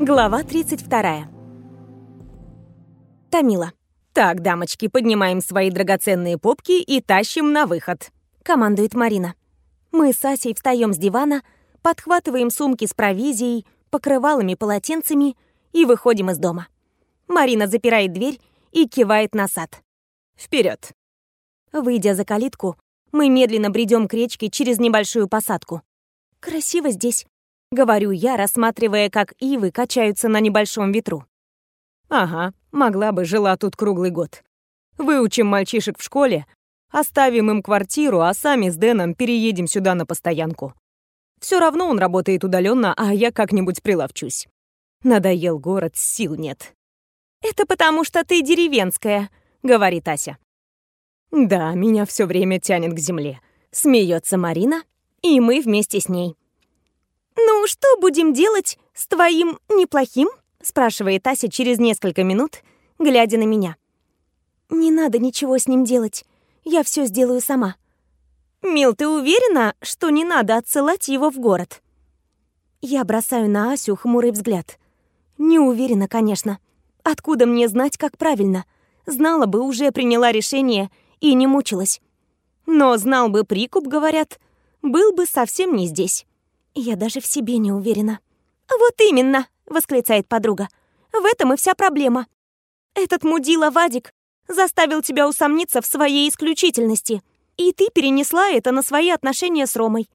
Глава 32. Тамила. «Так, дамочки, поднимаем свои драгоценные попки и тащим на выход», — командует Марина. Мы с Асей встаем с дивана, подхватываем сумки с провизией, покрывалами, полотенцами и выходим из дома. Марина запирает дверь и кивает на сад. Вперед! Выйдя за калитку, мы медленно бредем к речке через небольшую посадку. Красиво здесь. Говорю я, рассматривая, как ивы качаются на небольшом ветру. Ага, могла бы, жила тут круглый год. Выучим мальчишек в школе, оставим им квартиру, а сами с Дэном переедем сюда на постоянку. Все равно он работает удаленно, а я как-нибудь приловчусь. Надоел город, сил нет. «Это потому, что ты деревенская», — говорит Ася. «Да, меня все время тянет к земле», — смеется Марина, и мы вместе с ней. «Ну, что будем делать с твоим неплохим?» — спрашивает Ася через несколько минут, глядя на меня. «Не надо ничего с ним делать. Я все сделаю сама». «Мил, ты уверена, что не надо отсылать его в город?» Я бросаю на Асю хмурый взгляд. Не уверена, конечно. Откуда мне знать, как правильно? Знала бы, уже приняла решение и не мучилась. Но знал бы прикуп, говорят, был бы совсем не здесь. Я даже в себе не уверена. «Вот именно!» — восклицает подруга. «В этом и вся проблема. Этот мудила Вадик заставил тебя усомниться в своей исключительности, и ты перенесла это на свои отношения с Ромой.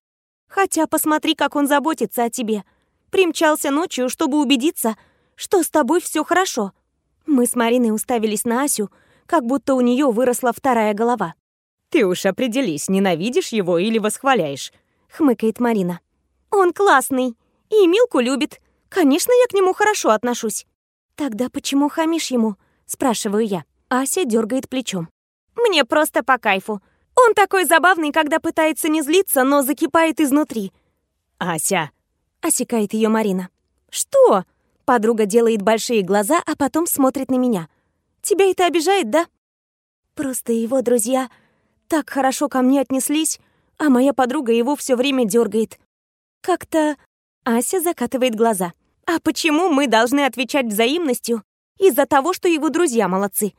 Хотя посмотри, как он заботится о тебе. Примчался ночью, чтобы убедиться, что с тобой все хорошо». Мы с Мариной уставились на Асю, как будто у нее выросла вторая голова. «Ты уж определись, ненавидишь его или восхваляешь», — хмыкает Марина. Он классный и Милку любит. Конечно, я к нему хорошо отношусь. Тогда почему хамишь ему? Спрашиваю я. Ася дергает плечом. Мне просто по кайфу. Он такой забавный, когда пытается не злиться, но закипает изнутри. Ася. Осекает ее Марина. Что? Подруга делает большие глаза, а потом смотрит на меня. Тебя это обижает, да? Просто его друзья так хорошо ко мне отнеслись, а моя подруга его все время дергает. Как-то... Ася закатывает глаза. А почему мы должны отвечать взаимностью из-за того, что его друзья молодцы?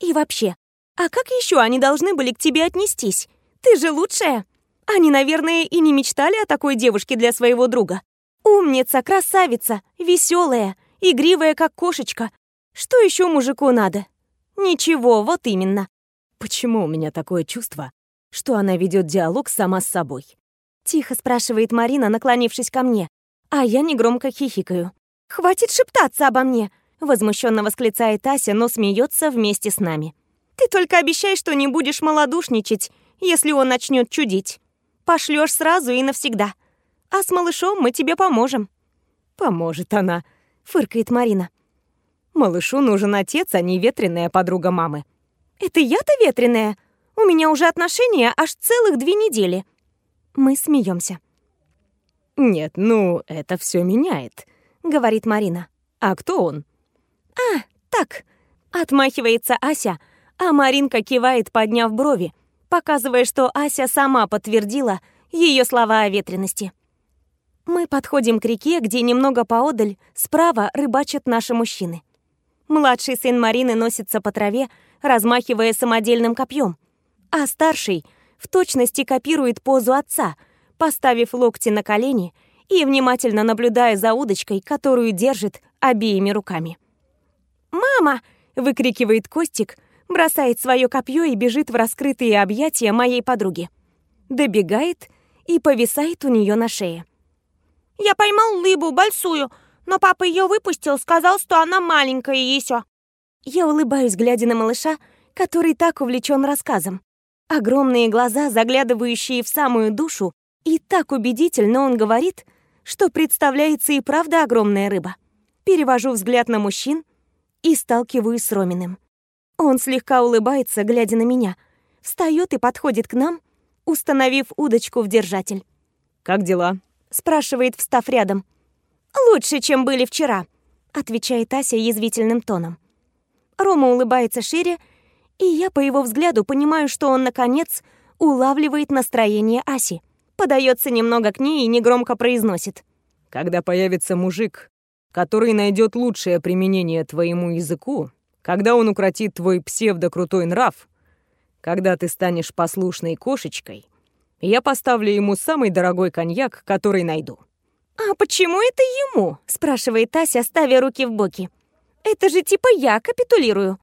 И вообще, а как еще они должны были к тебе отнестись? Ты же лучшая. Они, наверное, и не мечтали о такой девушке для своего друга. Умница, красавица, веселая, игривая, как кошечка. Что еще мужику надо? Ничего, вот именно. Почему у меня такое чувство, что она ведет диалог сама с собой? Тихо спрашивает Марина, наклонившись ко мне, а я негромко хихикаю. «Хватит шептаться обо мне!» Возмущенно восклицает Ася, но смеется вместе с нами. «Ты только обещай, что не будешь малодушничать, если он начнет чудить. Пошлешь сразу и навсегда. А с малышом мы тебе поможем». «Поможет она», — фыркает Марина. «Малышу нужен отец, а не ветреная подруга мамы». «Это я-то ветреная? У меня уже отношения аж целых две недели. Мы смеемся. «Нет, ну, это все меняет», — говорит Марина. «А кто он?» «А, так», — отмахивается Ася, а Маринка кивает, подняв брови, показывая, что Ася сама подтвердила ее слова о ветрености. Мы подходим к реке, где немного поодаль, справа рыбачат наши мужчины. Младший сын Марины носится по траве, размахивая самодельным копьем, а старший — в точности копирует позу отца, поставив локти на колени и внимательно наблюдая за удочкой, которую держит обеими руками. «Мама!» — выкрикивает Костик, бросает свое копье и бежит в раскрытые объятия моей подруги. Добегает и повисает у нее на шее. «Я поймал лыбу большую, но папа ее выпустил, сказал, что она маленькая еще». Я улыбаюсь, глядя на малыша, который так увлечен рассказом. Огромные глаза, заглядывающие в самую душу, и так убедительно он говорит, что представляется и правда огромная рыба. Перевожу взгляд на мужчин и сталкиваюсь с Роминым. Он слегка улыбается, глядя на меня, встает и подходит к нам, установив удочку в держатель. «Как дела?» — спрашивает, встав рядом. «Лучше, чем были вчера», — отвечает Ася язвительным тоном. Рома улыбается шире и я по его взгляду понимаю, что он, наконец, улавливает настроение Аси. Подается немного к ней и негромко произносит. «Когда появится мужик, который найдет лучшее применение твоему языку, когда он укротит твой псевдо-крутой нрав, когда ты станешь послушной кошечкой, я поставлю ему самый дорогой коньяк, который найду». «А почему это ему?» — спрашивает Тася, ставя руки в боки. «Это же типа я капитулирую».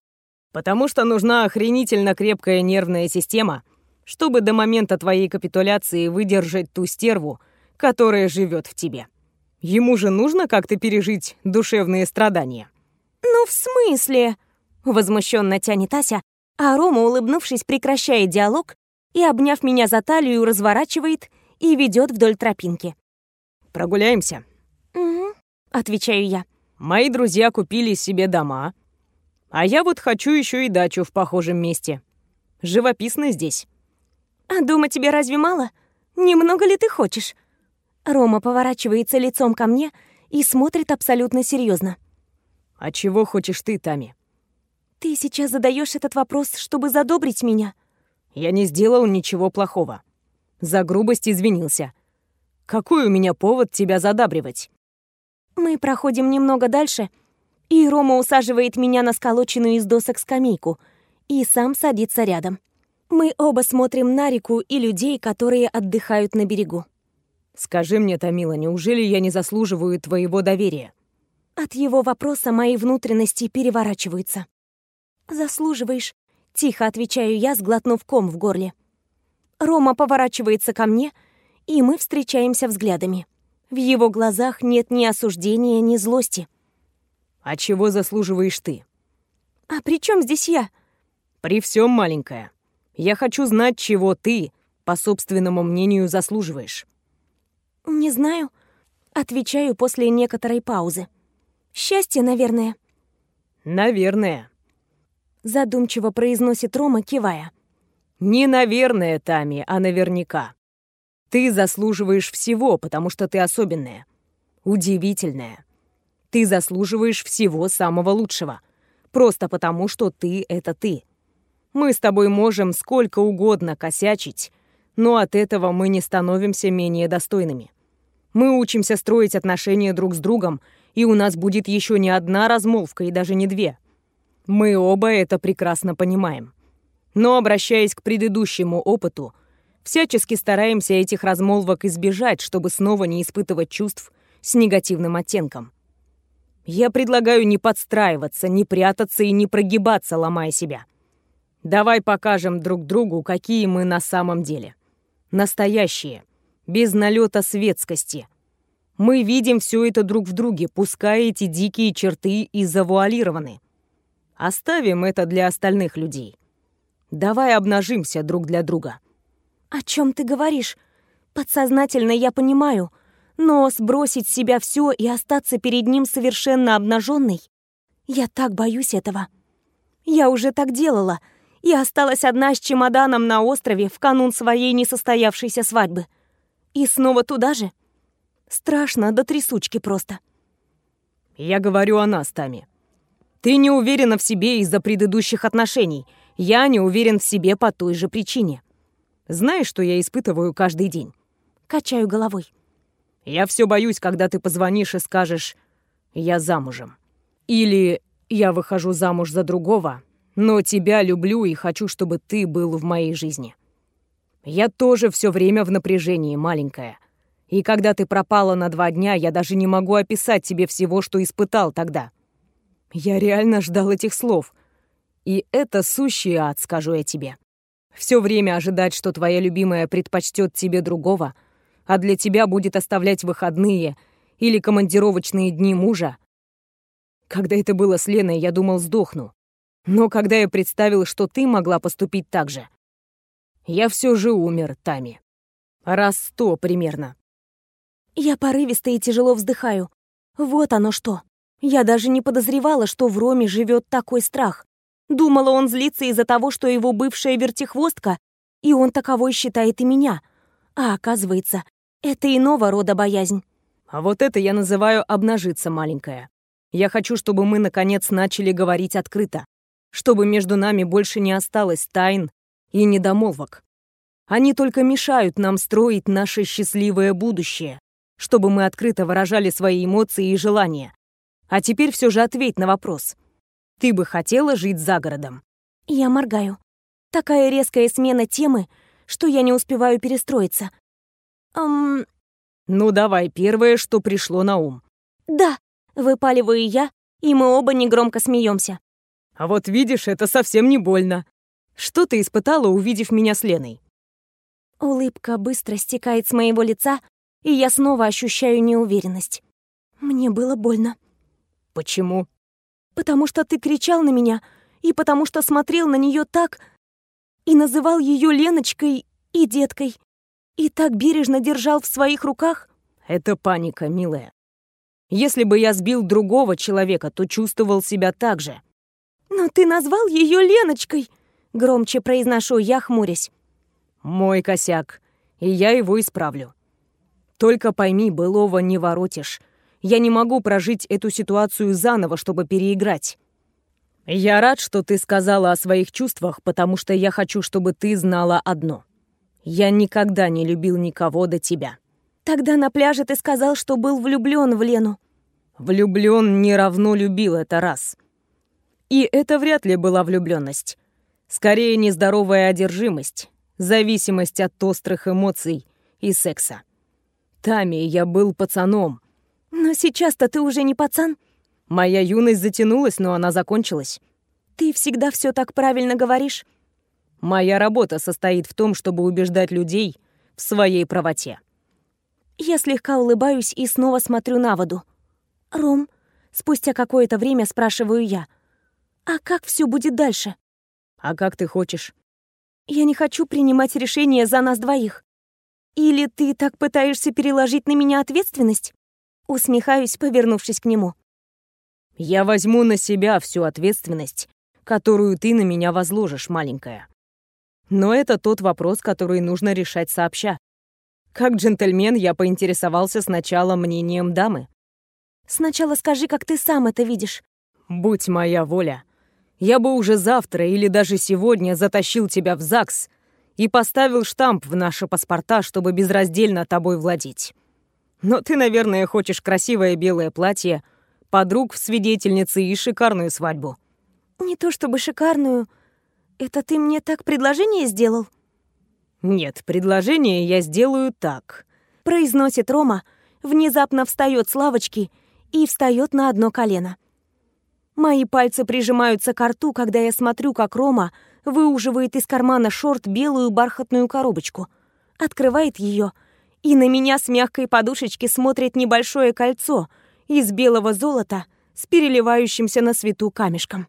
«Потому что нужна охренительно крепкая нервная система, чтобы до момента твоей капитуляции выдержать ту стерву, которая живет в тебе. Ему же нужно как-то пережить душевные страдания». «Ну, в смысле?» — возмущенно тянет Ася, а Рома, улыбнувшись, прекращает диалог и, обняв меня за талию, разворачивает и ведет вдоль тропинки. «Прогуляемся?» «Угу», — отвечаю я. «Мои друзья купили себе дома, а я вот хочу еще и дачу в похожем месте. Живописно здесь». «А дома тебе разве мало? Немного ли ты хочешь?» Рома поворачивается лицом ко мне и смотрит абсолютно серьезно. «А чего хочешь ты, Тами?» «Ты сейчас задаешь этот вопрос, чтобы задобрить меня?» «Я не сделал ничего плохого. За грубость извинился. Какой у меня повод тебя задабривать?» Мы проходим немного дальше, и Рома усаживает меня на сколоченную из досок скамейку и сам садится рядом. Мы оба смотрим на реку и людей, которые отдыхают на берегу. «Скажи мне, Тамила, неужели я не заслуживаю твоего доверия?» От его вопроса мои внутренности переворачиваются. «Заслуживаешь», — тихо отвечаю я, сглотнув ком в горле. Рома поворачивается ко мне, и мы встречаемся взглядами. В его глазах нет ни осуждения, ни злости. «А чего заслуживаешь ты?» «А при чем здесь я?» «При всем, маленькая. Я хочу знать, чего ты, по собственному мнению, заслуживаешь». «Не знаю», — отвечаю после некоторой паузы. «Счастье, наверное». «Наверное», задумчиво произносит Рома, кивая. Не наверное, Тами, а наверняка. Ты заслуживаешь всего, потому что ты особенная. Удивительная. Ты заслуживаешь всего самого лучшего. Просто потому, что ты — это ты. Мы с тобой можем сколько угодно косячить, но от этого мы не становимся менее достойными. Мы учимся строить отношения друг с другом, и у нас будет еще не одна размолвка и даже не две — мы оба это прекрасно понимаем. Но, обращаясь к предыдущему опыту, всячески стараемся этих размолвок избежать, чтобы снова не испытывать чувств с негативным оттенком. Я предлагаю не подстраиваться, не прятаться и не прогибаться, ломая себя. Давай покажем друг другу, какие мы на самом деле. Настоящие, без налета светскости. Мы видим все это друг в друге, пускай эти дикие черты и завуалированы. Оставим это для остальных людей. Давай обнажимся друг для друга. О чем ты говоришь? Подсознательно я понимаю, но сбросить с себя все и остаться перед ним совершенно обнаженной, я так боюсь этого. Я уже так делала и осталась одна с чемоданом на острове в канун своей несостоявшейся свадьбы. И снова туда же. Страшно до трясучки просто. Я говорю о нас, Тами. Ты не уверена в себе из-за предыдущих отношений. Я не уверен в себе по той же причине. Знаешь, что я испытываю каждый день? Качаю головой. Я все боюсь, когда ты позвонишь и скажешь «я замужем». Или «я выхожу замуж за другого, но тебя люблю и хочу, чтобы ты был в моей жизни». Я тоже все время в напряжении, маленькая. И когда ты пропала на два дня, я даже не могу описать тебе всего, что испытал тогда. Я реально ждал этих слов. И это сущий ад, скажу я тебе. Все время ожидать, что твоя любимая предпочтет тебе другого, а для тебя будет оставлять выходные или командировочные дни мужа. Когда это было с Леной, я думал, сдохну. Но когда я представил, что ты могла поступить так же, я все же умер, Тами. Раз сто примерно. Я порывисто и тяжело вздыхаю. Вот оно что. Я даже не подозревала, что в Роме живет такой страх. Думала, он злится из-за того, что его бывшая вертихвостка, и он таковой считает и меня. А оказывается, это иного рода боязнь. А вот это я называю обнажиться, маленькая. Я хочу, чтобы мы, наконец, начали говорить открыто. Чтобы между нами больше не осталось тайн и недомолвок. Они только мешают нам строить наше счастливое будущее, чтобы мы открыто выражали свои эмоции и желания, А теперь все же ответь на вопрос. Ты бы хотела жить за городом? Я моргаю. Такая резкая смена темы, что я не успеваю перестроиться. Эм... Ну давай, первое, что пришло на ум. Да, выпаливаю я, и мы оба негромко смеемся. А вот видишь, это совсем не больно. Что ты испытала, увидев меня с Леной? Улыбка быстро стекает с моего лица, и я снова ощущаю неуверенность. Мне было больно. Почему? Потому что ты кричал на меня, и потому что смотрел на нее так и называл ее Леночкой и деткой, и так бережно держал в своих руках. Это паника, милая. Если бы я сбил другого человека, то чувствовал себя так же. Но ты назвал ее Леночкой, громче произношу я, хмурясь. Мой косяк, и я его исправлю. Только пойми, былого не воротишь. Я не могу прожить эту ситуацию заново, чтобы переиграть. Я рад, что ты сказала о своих чувствах, потому что я хочу, чтобы ты знала одно. Я никогда не любил никого до тебя. Тогда на пляже ты сказал, что был влюблен в Лену. Влюблен не равно любил, это раз. И это вряд ли была влюбленность. Скорее, нездоровая одержимость, зависимость от острых эмоций и секса. Тами, я был пацаном, но сейчас-то ты уже не пацан. Моя юность затянулась, но она закончилась. Ты всегда все так правильно говоришь. Моя работа состоит в том, чтобы убеждать людей в своей правоте. Я слегка улыбаюсь и снова смотрю на воду. «Ром», спустя какое-то время спрашиваю я, «а как все будет дальше?» «А как ты хочешь?» «Я не хочу принимать решения за нас двоих. Или ты так пытаешься переложить на меня ответственность?» Усмехаюсь, повернувшись к нему. «Я возьму на себя всю ответственность, которую ты на меня возложишь, маленькая. Но это тот вопрос, который нужно решать сообща. Как джентльмен я поинтересовался сначала мнением дамы. Сначала скажи, как ты сам это видишь. Будь моя воля. Я бы уже завтра или даже сегодня затащил тебя в ЗАГС и поставил штамп в наши паспорта, чтобы безраздельно тобой владеть. Но ты, наверное, хочешь красивое белое платье, подруг в свидетельнице и шикарную свадьбу. Не то чтобы шикарную. Это ты мне так предложение сделал? Нет, предложение я сделаю так. Произносит Рома, внезапно встает с лавочки и встает на одно колено. Мои пальцы прижимаются к рту, когда я смотрю, как Рома выуживает из кармана шорт белую бархатную коробочку, открывает ее — и на меня с мягкой подушечки смотрит небольшое кольцо из белого золота с переливающимся на свету камешком.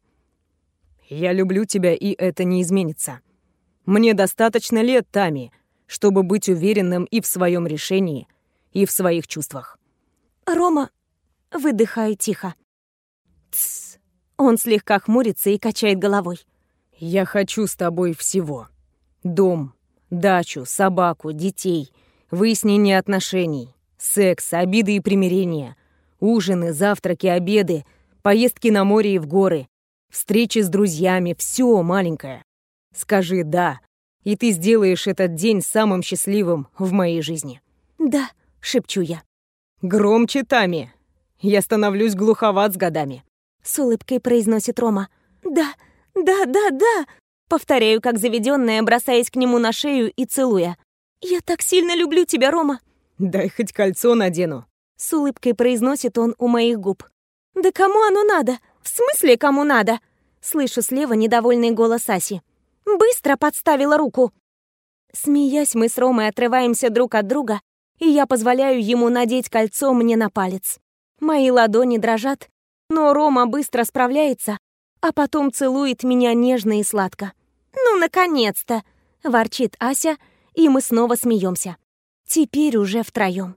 «Я люблю тебя, и это не изменится. Мне достаточно лет, Тами, чтобы быть уверенным и в своем решении, и в своих чувствах». «Рома...» — выдыхаю тихо. «Тссс». Он слегка хмурится и качает головой. «Я хочу с тобой всего. Дом, дачу, собаку, детей — Выяснение отношений, секс, обиды и примирения, ужины, завтраки, обеды, поездки на море и в горы, встречи с друзьями, все, маленькое. Скажи «да», и ты сделаешь этот день самым счастливым в моей жизни. «Да», — шепчу я. «Громче, Тами. Я становлюсь глуховат с годами», — с улыбкой произносит Рома. «Да, да, да, да», — повторяю, как заведенная, бросаясь к нему на шею и целуя. «Я так сильно люблю тебя, Рома!» «Дай хоть кольцо надену!» С улыбкой произносит он у моих губ. «Да кому оно надо? Смысле, кому надо?» Слышу слева недовольный голос Аси. «Быстро подставила руку!» Смеясь, мы с Ромой отрываемся друг от друга, и я позволяю ему надеть кольцо мне на палец. Мои ладони дрожат, но Рома быстро справляется, а потом целует меня нежно и сладко. «Ну, наконец-то!» — ворчит Ася, и мы снова смеемся. Теперь уже втроем.